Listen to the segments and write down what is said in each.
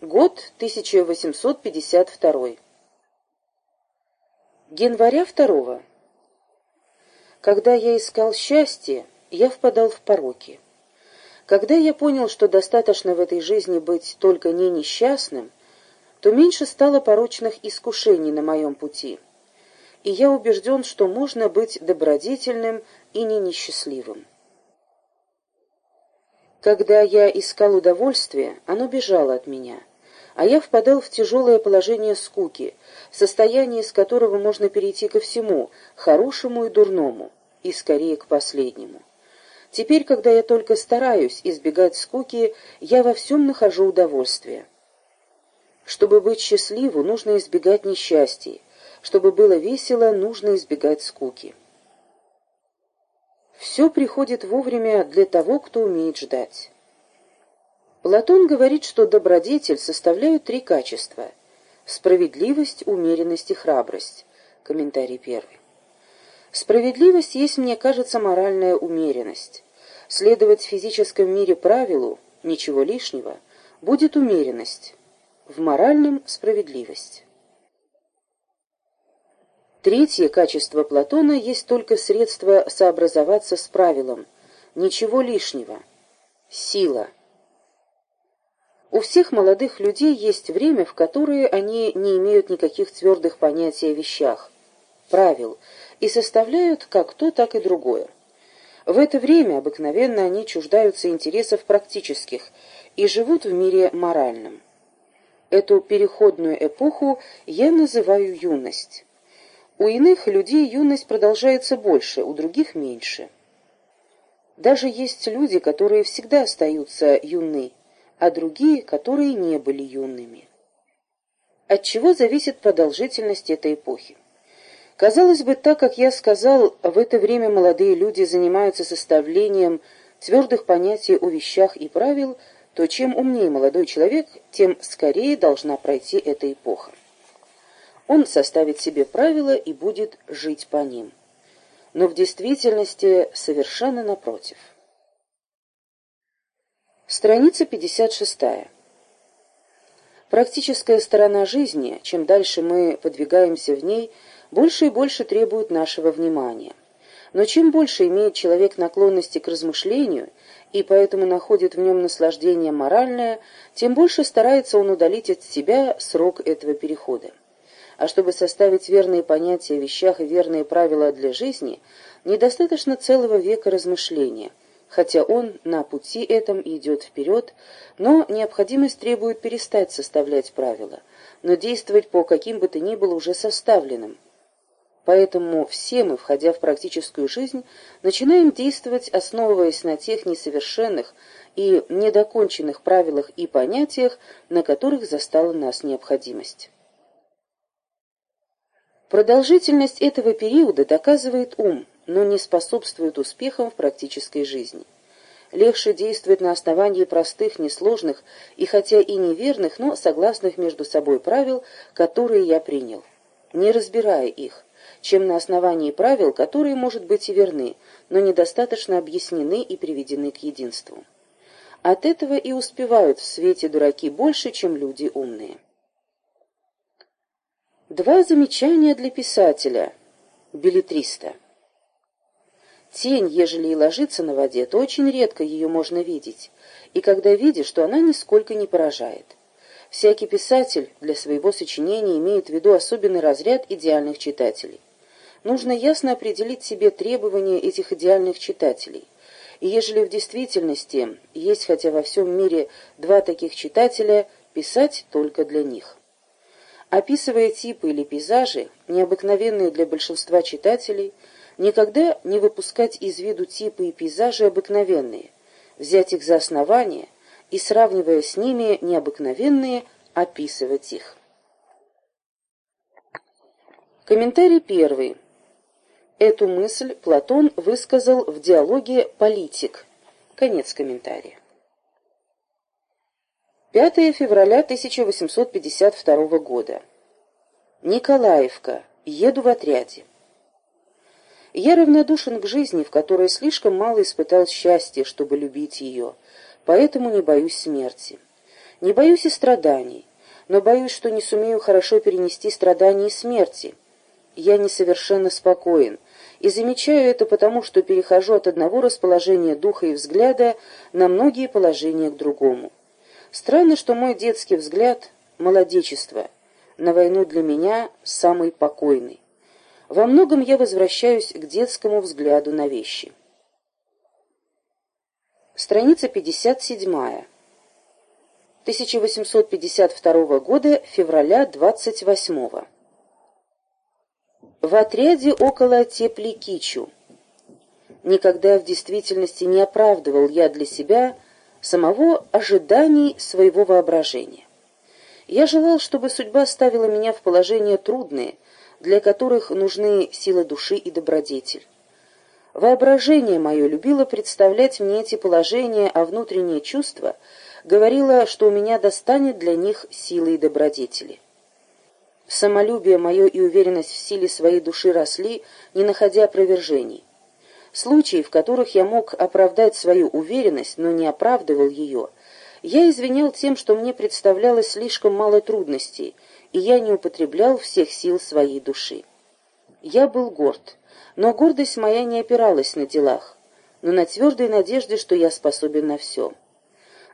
Год 1852. Января 2. Когда я искал счастье, я впадал в пороки. Когда я понял, что достаточно в этой жизни быть только не несчастным, то меньше стало порочных искушений на моем пути. И я убежден, что можно быть добродетельным и не несчастливым. Когда я искал удовольствие, оно бежало от меня, а я впадал в тяжелое положение скуки, состояние из которого можно перейти ко всему, хорошему и дурному, и скорее к последнему. Теперь, когда я только стараюсь избегать скуки, я во всем нахожу удовольствие. Чтобы быть счастливу, нужно избегать несчастий. Чтобы было весело, нужно избегать скуки. Все приходит вовремя для того, кто умеет ждать. Платон говорит, что добродетель составляют три качества – справедливость, умеренность и храбрость. Комментарий первый. Справедливость есть, мне кажется, моральная умеренность. Следовать в физическом мире правилу, ничего лишнего, будет умеренность. В моральном – справедливость. Третье качество Платона есть только средство сообразоваться с правилом. Ничего лишнего. Сила. У всех молодых людей есть время, в которое они не имеют никаких твердых понятий о вещах, правил, и составляют как то, так и другое. В это время обыкновенно они чуждаются интересов практических и живут в мире моральном. Эту переходную эпоху я называю юность. У иных людей юность продолжается больше, у других меньше. Даже есть люди, которые всегда остаются юны, а другие, которые не были юными. От чего зависит продолжительность этой эпохи? Казалось бы, так как я сказал, в это время молодые люди занимаются составлением твердых понятий о вещах и правил, то чем умнее молодой человек, тем скорее должна пройти эта эпоха. Он составит себе правила и будет жить по ним. Но в действительности совершенно напротив. Страница 56. Практическая сторона жизни, чем дальше мы подвигаемся в ней, больше и больше требует нашего внимания. Но чем больше имеет человек наклонности к размышлению и поэтому находит в нем наслаждение моральное, тем больше старается он удалить от себя срок этого перехода. А чтобы составить верные понятия о вещах и верные правила для жизни, недостаточно целого века размышления, хотя он на пути этом идет вперед, но необходимость требует перестать составлять правила, но действовать по каким бы то ни было уже составленным. Поэтому все мы, входя в практическую жизнь, начинаем действовать, основываясь на тех несовершенных и недоконченных правилах и понятиях, на которых застала нас необходимость. Продолжительность этого периода доказывает ум, но не способствует успехам в практической жизни. Легче действовать на основании простых, несложных и хотя и неверных, но согласных между собой правил, которые я принял, не разбирая их, чем на основании правил, которые, может быть, и верны, но недостаточно объяснены и приведены к единству. От этого и успевают в свете дураки больше, чем люди умные. Два замечания для писателя, билетриста. Тень, ежели и ложится на воде, то очень редко ее можно видеть, и когда видишь, то она нисколько не поражает. Всякий писатель для своего сочинения имеет в виду особенный разряд идеальных читателей. Нужно ясно определить себе требования этих идеальных читателей. И ежели в действительности есть хотя во всем мире два таких читателя, писать только для них. Описывая типы или пейзажи, необыкновенные для большинства читателей, никогда не выпускать из виду типы и пейзажи обыкновенные, взять их за основание и, сравнивая с ними необыкновенные, описывать их. Комментарий первый. Эту мысль Платон высказал в диалоге «Политик». Конец комментария. 5 февраля 1852 года. Николаевка. Еду в отряде. Я равнодушен к жизни, в которой слишком мало испытал счастья, чтобы любить ее, поэтому не боюсь смерти. Не боюсь и страданий, но боюсь, что не сумею хорошо перенести страдания и смерти. Я несовершенно спокоен, и замечаю это потому, что перехожу от одного расположения духа и взгляда на многие положения к другому. Странно, что мой детский взгляд — молодечество, на войну для меня самый покойный. Во многом я возвращаюсь к детскому взгляду на вещи. Страница 57. 1852 года, февраля 28 -го. В отряде около Тепликичу. Никогда в действительности не оправдывал я для себя самого ожиданий своего воображения. Я желал, чтобы судьба ставила меня в положение трудные, для которых нужны сила души и добродетель. Воображение мое любило представлять мне эти положения, а внутреннее чувство говорило, что у меня достанет для них силы и добродетели. Самолюбие мое и уверенность в силе своей души росли, не находя опровержений. Случаи, в которых я мог оправдать свою уверенность, но не оправдывал ее, я извинял тем, что мне представлялось слишком мало трудностей, и я не употреблял всех сил своей души. Я был горд, но гордость моя не опиралась на делах, но на твердой надежде, что я способен на все.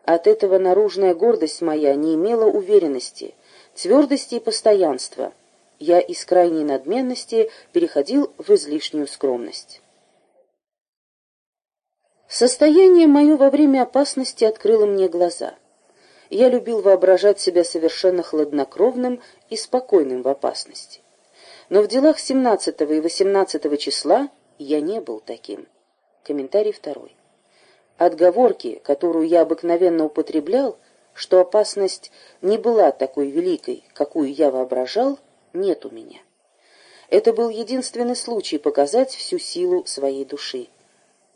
От этого наружная гордость моя не имела уверенности, твердости и постоянства. Я из крайней надменности переходил в излишнюю скромность. Состояние мое во время опасности открыло мне глаза. Я любил воображать себя совершенно хладнокровным и спокойным в опасности. Но в делах 17 и 18 числа я не был таким. Комментарий второй. Отговорки, которую я обыкновенно употреблял, что опасность не была такой великой, какую я воображал, нет у меня. Это был единственный случай показать всю силу своей души.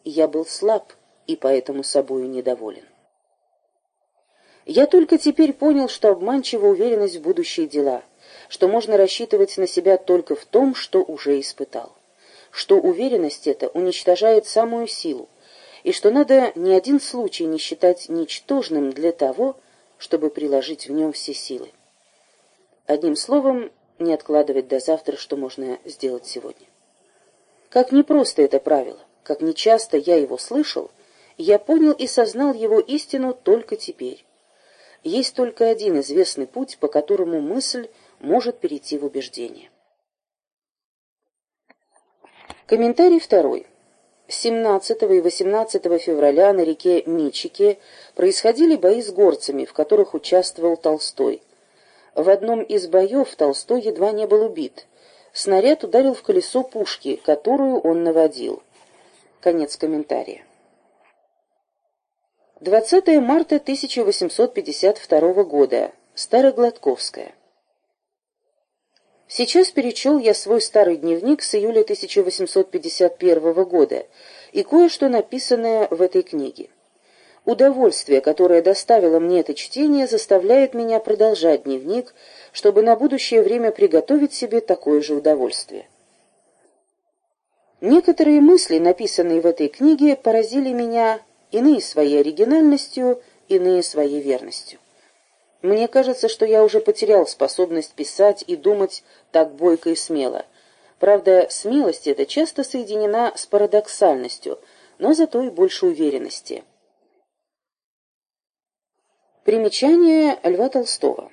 Я был слаб и поэтому собою недоволен. Я только теперь понял, что обманчива уверенность в будущие дела, что можно рассчитывать на себя только в том, что уже испытал, что уверенность эта уничтожает самую силу, и что надо ни один случай не считать ничтожным для того, чтобы приложить в нем все силы. Одним словом, не откладывать до завтра, что можно сделать сегодня. Как непросто это правило, как нечасто я его слышал, я понял и сознал его истину только теперь. Есть только один известный путь, по которому мысль может перейти в убеждение. Комментарий второй. 17 и 18 февраля на реке Мичике происходили бои с горцами, в которых участвовал Толстой. В одном из боев Толстой едва не был убит. Снаряд ударил в колесо пушки, которую он наводил. Конец комментария. 20 марта 1852 года. Старогладковская. Сейчас перечел я свой старый дневник с июля 1851 года и кое-что написанное в этой книге. Удовольствие, которое доставило мне это чтение, заставляет меня продолжать дневник, чтобы на будущее время приготовить себе такое же удовольствие. Некоторые мысли, написанные в этой книге, поразили меня иные своей оригинальностью, иные своей верностью. Мне кажется, что я уже потерял способность писать и думать так бойко и смело. Правда, смелость эта часто соединена с парадоксальностью, но зато и больше уверенности. Примечание Льва Толстого.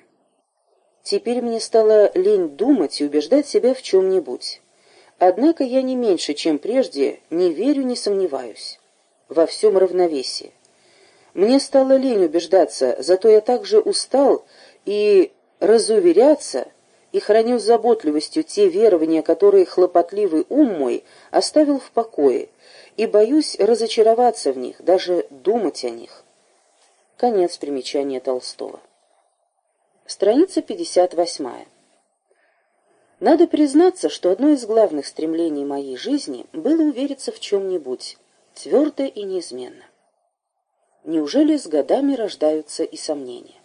Теперь мне стало лень думать и убеждать себя в чем-нибудь. Однако я не меньше, чем прежде, не верю, не сомневаюсь во всем равновесии. Мне стало лень убеждаться, зато я также устал и разуверяться, и храню с заботливостью те верования, которые хлопотливый ум мой оставил в покое, и боюсь разочароваться в них, даже думать о них. Конец примечания Толстого. Страница 58. Надо признаться, что одно из главных стремлений моей жизни было увериться в чем-нибудь, твердо и неизменно. Неужели с годами рождаются и сомнения?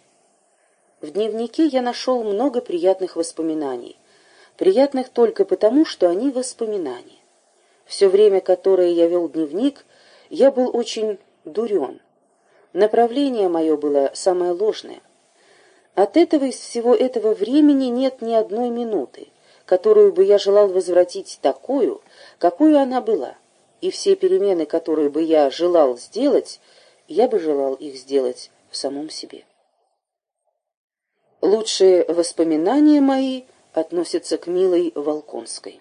В дневнике я нашел много приятных воспоминаний, приятных только потому, что они воспоминания. Все время, которое я вел дневник, я был очень дурен. Направление мое было самое ложное. От этого из всего этого времени нет ни одной минуты, которую бы я желал возвратить такую, какую она была, и все перемены, которые бы я желал сделать, я бы желал их сделать в самом себе. Лучшие воспоминания мои относятся к милой Волконской.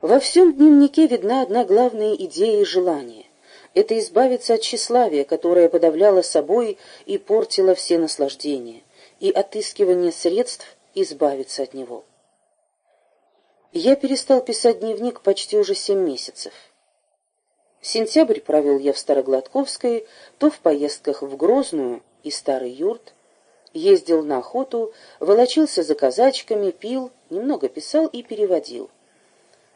Во всем дневнике видна одна главная идея и желание. Это избавиться от тщеславия, которое подавляло собой и портило все наслаждения, и отыскивание средств избавиться от него. Я перестал писать дневник почти уже семь месяцев. Сентябрь провел я в Старогладковской, то в поездках в Грозную и Старый Юрт, ездил на охоту, волочился за казачками, пил, немного писал и переводил.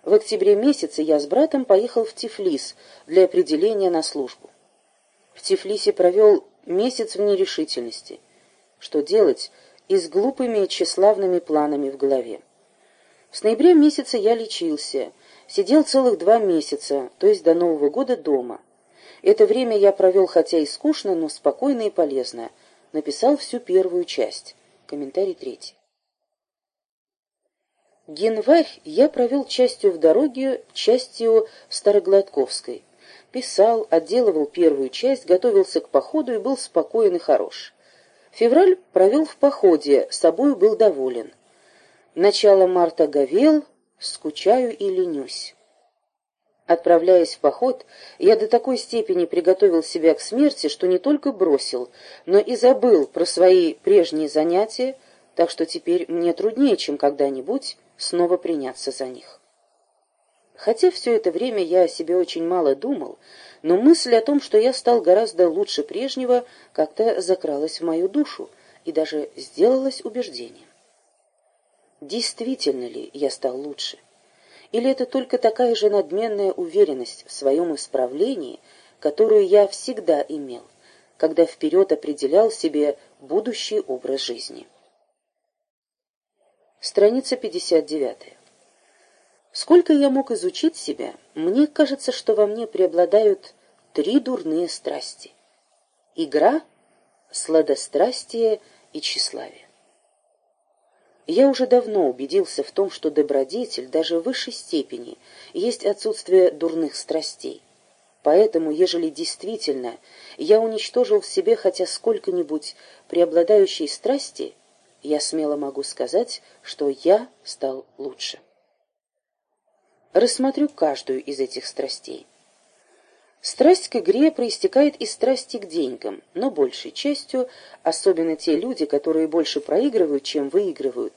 В октябре месяце я с братом поехал в Тифлис для определения на службу. В Тифлисе провел месяц в нерешительности. Что делать и с глупыми тщеславными планами в голове. С ноября месяца я лечился, сидел целых два месяца, то есть до Нового года дома. Это время я провел хотя и скучно, но спокойно и полезно. Написал всю первую часть. Комментарий третий. Январь я провел частью в дороге, частью в Старогладковской. Писал, отделывал первую часть, готовился к походу и был спокоен и хорош. Февраль провел в походе, собою был доволен. Начало марта говел, скучаю и ленюсь. Отправляясь в поход, я до такой степени приготовил себя к смерти, что не только бросил, но и забыл про свои прежние занятия, так что теперь мне труднее, чем когда-нибудь, снова приняться за них. Хотя все это время я о себе очень мало думал, но мысль о том, что я стал гораздо лучше прежнего, как-то закралась в мою душу и даже сделалась убеждением. Действительно ли я стал лучше? Или это только такая же надменная уверенность в своем исправлении, которую я всегда имел, когда вперед определял себе будущий образ жизни? Страница 59. Сколько я мог изучить себя, мне кажется, что во мне преобладают три дурные страсти. Игра, сладострастие и тщеславие. Я уже давно убедился в том, что добродетель даже в высшей степени есть отсутствие дурных страстей. Поэтому, ежели действительно я уничтожил в себе хотя сколько-нибудь преобладающей страсти, я смело могу сказать, что я стал лучше. Рассмотрю каждую из этих страстей. Страсть к игре проистекает из страсти к деньгам, но большей частью, особенно те люди, которые больше проигрывают, чем выигрывают,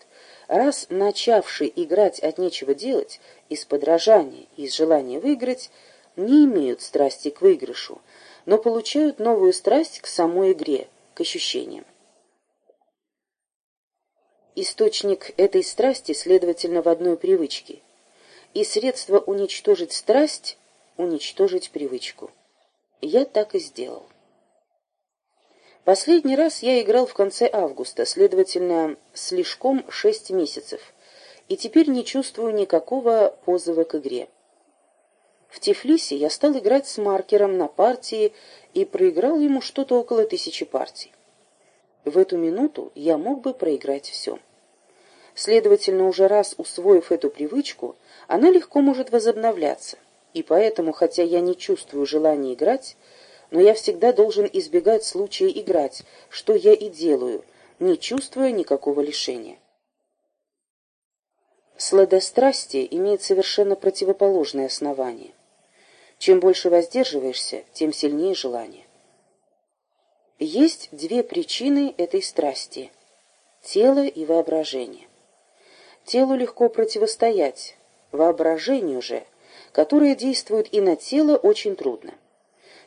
раз начавшие играть от нечего делать, из подражания из желания выиграть, не имеют страсти к выигрышу, но получают новую страсть к самой игре, к ощущениям. Источник этой страсти, следовательно, в одной привычке. И средство уничтожить страсть — уничтожить привычку. Я так и сделал. Последний раз я играл в конце августа, следовательно, слишком шесть месяцев, и теперь не чувствую никакого позыва к игре. В Тифлисе я стал играть с маркером на партии и проиграл ему что-то около тысячи партий. В эту минуту я мог бы проиграть все. Следовательно, уже раз усвоив эту привычку, она легко может возобновляться. И поэтому, хотя я не чувствую желания играть, но я всегда должен избегать случая играть, что я и делаю, не чувствуя никакого лишения. Сладострастие имеет совершенно противоположное основание. Чем больше воздерживаешься, тем сильнее желание. Есть две причины этой страсти – тело и воображение. Телу легко противостоять, воображению же, которое действует и на тело, очень трудно.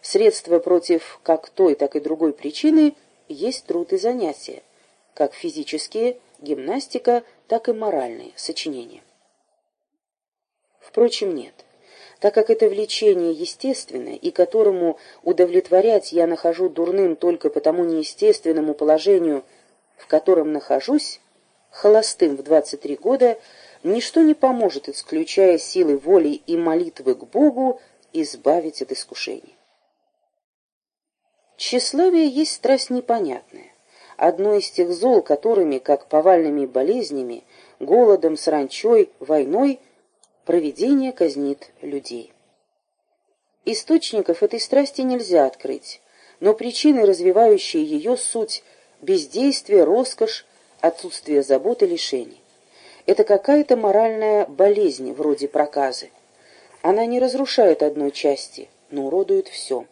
Средства против как той, так и другой причины есть труд и занятия, как физические, гимнастика, так и моральные сочинения. Впрочем, нет так как это влечение естественное, и которому удовлетворять я нахожу дурным только по тому неестественному положению, в котором нахожусь, холостым в 23 года, ничто не поможет, исключая силы воли и молитвы к Богу, избавить от искушений. Тщеславие есть страсть непонятная. одно из тех зол, которыми, как повальными болезнями, голодом, саранчой, войной, провидение казнит людей. Источников этой страсти нельзя открыть, но причины, развивающие ее суть, бездействие, роскошь, отсутствие забот и лишений. Это какая-то моральная болезнь, вроде проказы. Она не разрушает одной части, но уродует все.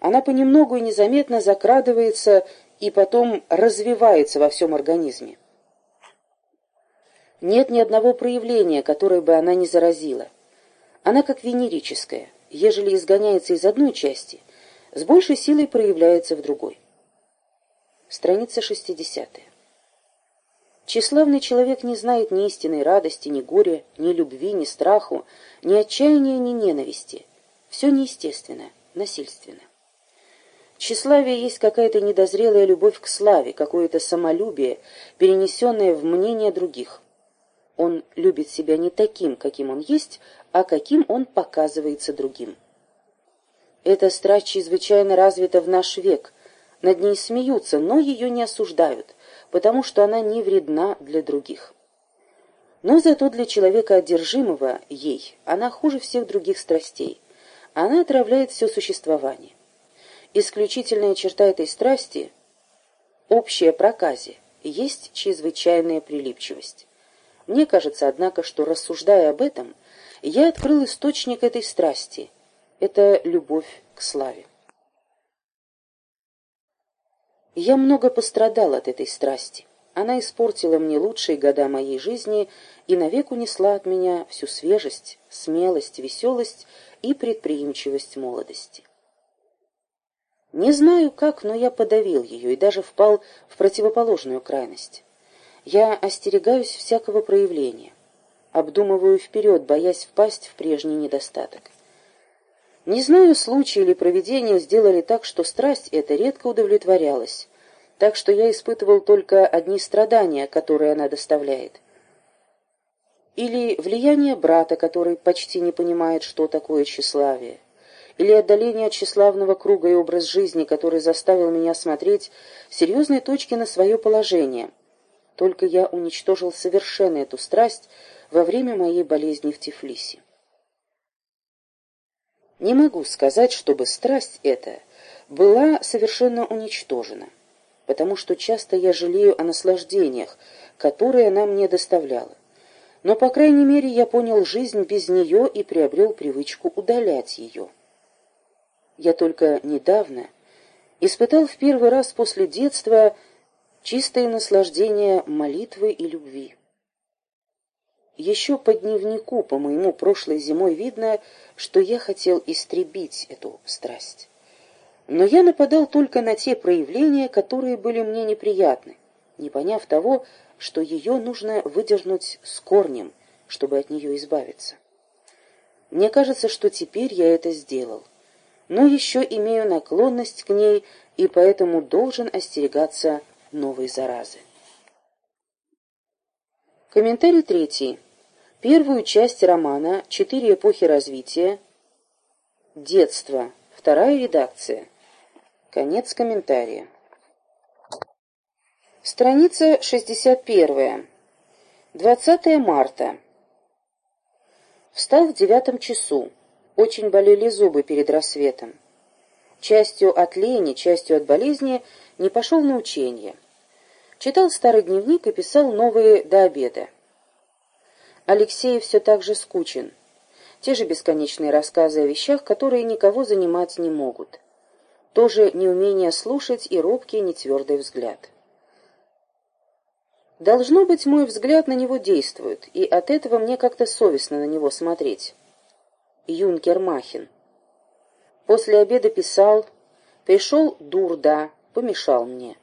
Она понемногу и незаметно закрадывается и потом развивается во всем организме. Нет ни одного проявления, которое бы она не заразила. Она как венерическая, ежели изгоняется из одной части, с большей силой проявляется в другой. Страница 60. Тщеславный человек не знает ни истинной радости, ни горя, ни любви, ни страху, ни отчаяния, ни ненависти. Все неестественно, насильственно. Тщеславие есть какая-то недозрелая любовь к славе, какое-то самолюбие, перенесенное в мнение других. Он любит себя не таким, каким он есть, а каким он показывается другим. Эта страсть чрезвычайно развита в наш век. Над ней смеются, но ее не осуждают потому что она не вредна для других. Но зато для человека одержимого ей она хуже всех других страстей. Она отравляет все существование. Исключительная черта этой страсти – общая проказе, есть чрезвычайная прилипчивость. Мне кажется, однако, что, рассуждая об этом, я открыл источник этой страсти – это любовь к славе. Я много пострадал от этой страсти. Она испортила мне лучшие года моей жизни и навек унесла от меня всю свежесть, смелость, веселость и предприимчивость молодости. Не знаю как, но я подавил ее и даже впал в противоположную крайность. Я остерегаюсь всякого проявления, обдумываю вперед, боясь впасть в прежний недостаток. Не знаю, случай или провидение сделали так, что страсть эта редко удовлетворялась, так что я испытывал только одни страдания, которые она доставляет. Или влияние брата, который почти не понимает, что такое тщеславие. Или отдаление от тщеславного круга и образ жизни, который заставил меня смотреть серьезные точки на свое положение. Только я уничтожил совершенно эту страсть во время моей болезни в Тифлисе. Не могу сказать, чтобы страсть эта была совершенно уничтожена, потому что часто я жалею о наслаждениях, которые она мне доставляла. Но, по крайней мере, я понял жизнь без нее и приобрел привычку удалять ее. Я только недавно испытал в первый раз после детства чистое наслаждение молитвы и любви. Еще по дневнику, по моему прошлой зимой, видно, что я хотел истребить эту страсть. Но я нападал только на те проявления, которые были мне неприятны, не поняв того, что ее нужно выдернуть с корнем, чтобы от нее избавиться. Мне кажется, что теперь я это сделал, но еще имею наклонность к ней и поэтому должен остерегаться новой заразы. Комментарий третий. Первую часть романа «Четыре эпохи развития», «Детство», вторая редакция. Конец комментария. Страница 61. 20 марта. Встал в девятом часу. Очень болели зубы перед рассветом. Частью от лени, частью от болезни не пошел на учение. Читал старый дневник и писал новые до обеда. Алексей все так же скучен. Те же бесконечные рассказы о вещах, которые никого занимать не могут. Тоже неумение слушать и робкий, нетвердый взгляд. Должно быть, мой взгляд на него действует, и от этого мне как-то совестно на него смотреть. Юнкер Махин. После обеда писал, пришел дурда, помешал мне.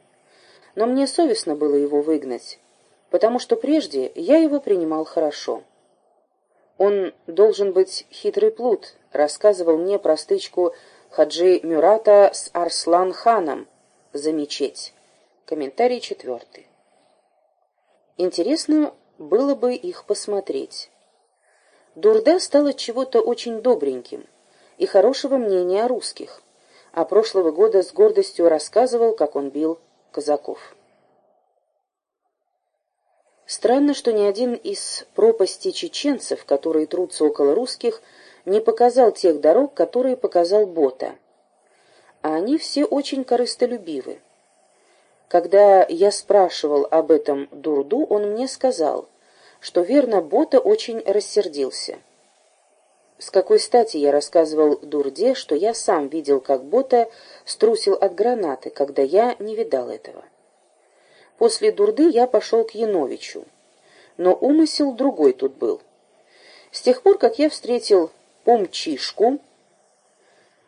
Но мне совестно было его выгнать потому что прежде я его принимал хорошо. Он должен быть хитрый плут, рассказывал мне про стычку Хаджи Мюрата с Арслан-ханом за мечеть. Комментарий четвертый. Интересно было бы их посмотреть. Дурда стала чего-то очень добреньким и хорошего мнения о русских, а прошлого года с гордостью рассказывал, как он бил казаков. Странно, что ни один из пропастей чеченцев, которые трутся около русских, не показал тех дорог, которые показал Бота. А они все очень корыстолюбивы. Когда я спрашивал об этом Дурду, он мне сказал, что верно Бота очень рассердился. С какой стати я рассказывал Дурде, что я сам видел, как Бота струсил от гранаты, когда я не видал этого. После дурды я пошел к Яновичу. Но умысел другой тут был. С тех пор, как я встретил помчишку,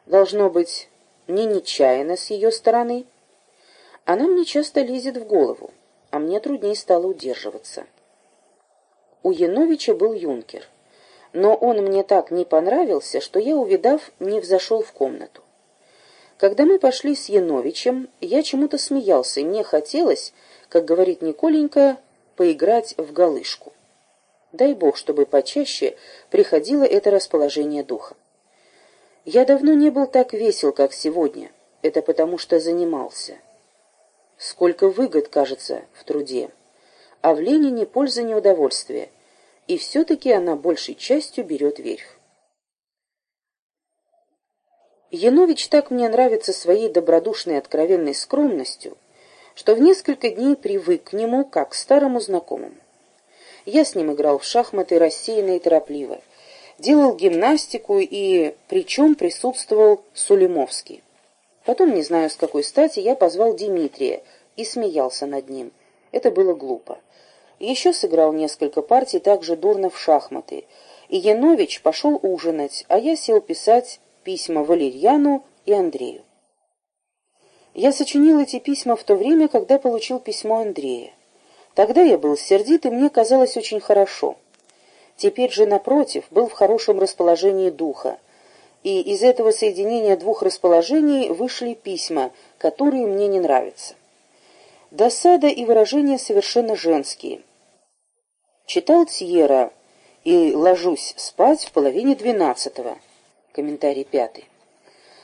должно быть, не нечаянно с ее стороны, она мне часто лезет в голову, а мне труднее стало удерживаться. У Яновича был юнкер, но он мне так не понравился, что я, увидав, не взошел в комнату. Когда мы пошли с Яновичем, я чему-то смеялся, и мне хотелось, как говорит Николенька, поиграть в галышку. Дай Бог, чтобы почаще приходило это расположение духа. Я давно не был так весел, как сегодня. Это потому, что занимался. Сколько выгод, кажется, в труде. А в лени не польза, не удовольствие. И все-таки она большей частью берет верх. Янович так мне нравится своей добродушной откровенной скромностью, что в несколько дней привык к нему, как к старому знакомому. Я с ним играл в шахматы рассеянно и торопливо, делал гимнастику и причем присутствовал Сулимовский. Потом, не знаю с какой стати, я позвал Дмитрия и смеялся над ним. Это было глупо. Еще сыграл несколько партий также дурно в шахматы, и Янович пошел ужинать, а я сел писать письма Валерьяну и Андрею. Я сочинил эти письма в то время, когда получил письмо Андрея. Тогда я был сердит, и мне казалось очень хорошо. Теперь же, напротив, был в хорошем расположении духа. И из этого соединения двух расположений вышли письма, которые мне не нравятся. Досада и выражения совершенно женские. Читал Тьера и ложусь спать в половине двенадцатого. Комментарий пятый.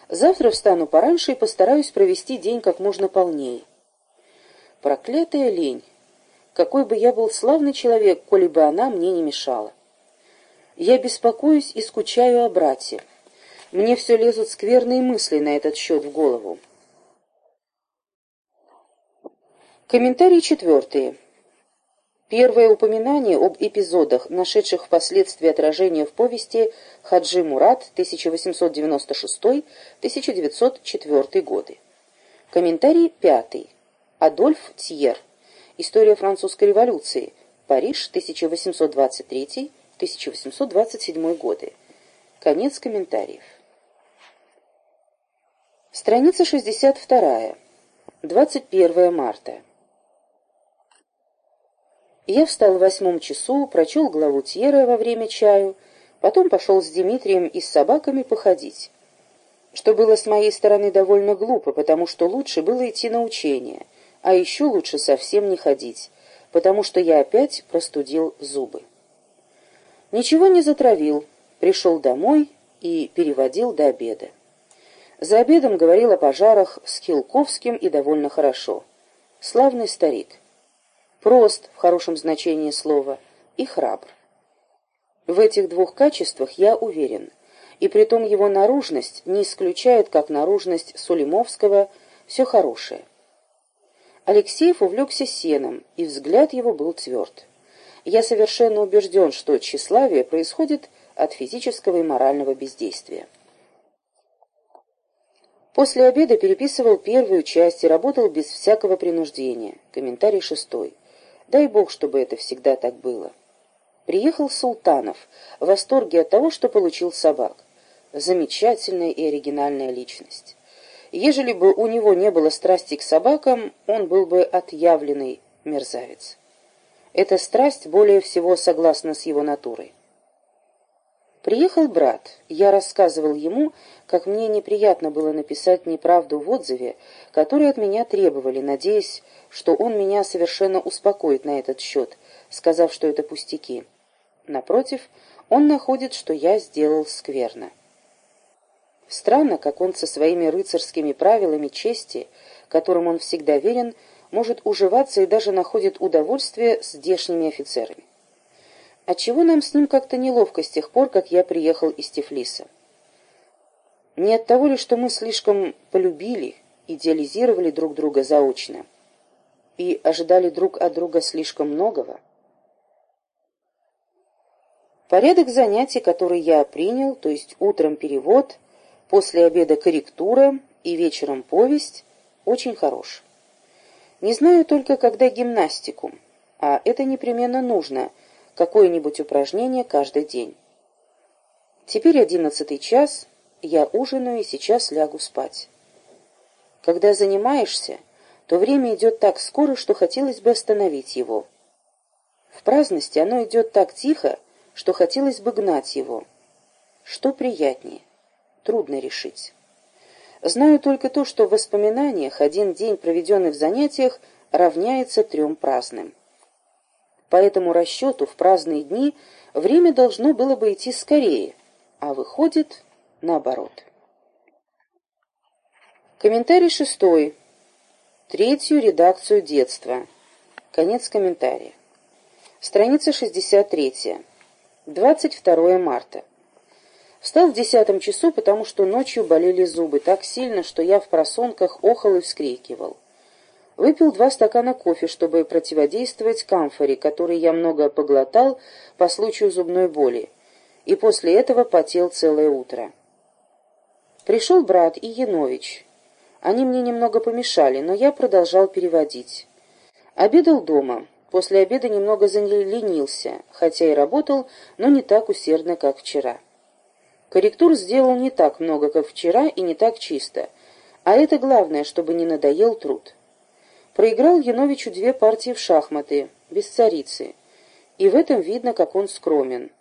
Завтра встану пораньше и постараюсь провести день как можно полнее. Проклятая лень! Какой бы я был славный человек, коли бы она мне не мешала. Я беспокоюсь и скучаю о брате. Мне все лезут скверные мысли на этот счет в голову. Комментарий четвертый. Первое упоминание об эпизодах, нашедших впоследствии отражение в повести Хаджи Мурат 1896-1904 годы. Комментарий пятый. Адольф Тьер. История французской революции. Париж, 1823-1827 годы. Конец комментариев. Страница 62. 21 марта. Я встал в восьмом часу, прочел главу Тьера во время чаю, потом пошел с Дмитрием и с собаками походить. Что было с моей стороны довольно глупо, потому что лучше было идти на учение, а еще лучше совсем не ходить, потому что я опять простудил зубы. Ничего не затравил, пришел домой и переводил до обеда. За обедом говорил о пожарах с Хилковским и довольно хорошо. Славный старик прост в хорошем значении слова и храбр. В этих двух качествах я уверен, и притом его наружность не исключает, как наружность Сулимовского, все хорошее. Алексеев увлекся сеном, и взгляд его был тверд. Я совершенно убежден, что тщеславие происходит от физического и морального бездействия. После обеда переписывал первую часть и работал без всякого принуждения. Комментарий шестой. Дай Бог, чтобы это всегда так было. Приехал Султанов, в восторге от того, что получил собак. Замечательная и оригинальная личность. Ежели бы у него не было страсти к собакам, он был бы отъявленный мерзавец. Эта страсть более всего согласна с его натурой. Приехал брат. Я рассказывал ему, как мне неприятно было написать неправду в отзыве, который от меня требовали, надеясь, что он меня совершенно успокоит на этот счет, сказав, что это пустяки. Напротив, он находит, что я сделал скверно. Странно, как он со своими рыцарскими правилами чести, которым он всегда верен, может уживаться и даже находит удовольствие с здешними офицерами. Отчего нам с ним как-то неловко с тех пор, как я приехал из Тифлиса? Не от того ли, что мы слишком полюбили, идеализировали друг друга заочно и ожидали друг от друга слишком многого? Порядок занятий, который я принял, то есть утром перевод, после обеда корректура и вечером повесть, очень хорош. Не знаю только, когда гимнастику, а это непременно нужно – какое-нибудь упражнение каждый день. Теперь одиннадцатый час, я ужинаю и сейчас лягу спать. Когда занимаешься, то время идет так скоро, что хотелось бы остановить его. В праздности оно идет так тихо, что хотелось бы гнать его. Что приятнее? Трудно решить. Знаю только то, что в воспоминаниях один день, проведенный в занятиях, равняется трем праздным. По этому расчету в праздные дни время должно было бы идти скорее, а выходит наоборот. Комментарий шестой. Третью редакцию детства. Конец комментария. Страница 63. 22 марта. Встал в десятом часу, потому что ночью болели зубы так сильно, что я в просонках охал и вскрикивал. Выпил два стакана кофе, чтобы противодействовать камфоре, который я много поглотал по случаю зубной боли, и после этого потел целое утро. Пришел брат и Янович. Они мне немного помешали, но я продолжал переводить. Обедал дома. После обеда немного заленился, хотя и работал, но не так усердно, как вчера. Корректур сделал не так много, как вчера, и не так чисто. А это главное, чтобы не надоел труд. Проиграл Яновичу две партии в шахматы, без царицы, и в этом видно, как он скромен.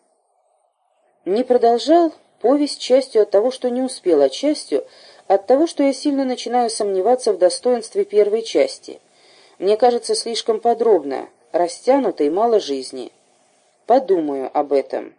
Не продолжал повесть частью от того, что не успел, а частью от того, что я сильно начинаю сомневаться в достоинстве первой части. Мне кажется слишком подробно, растянуто и мало жизни. Подумаю об этом.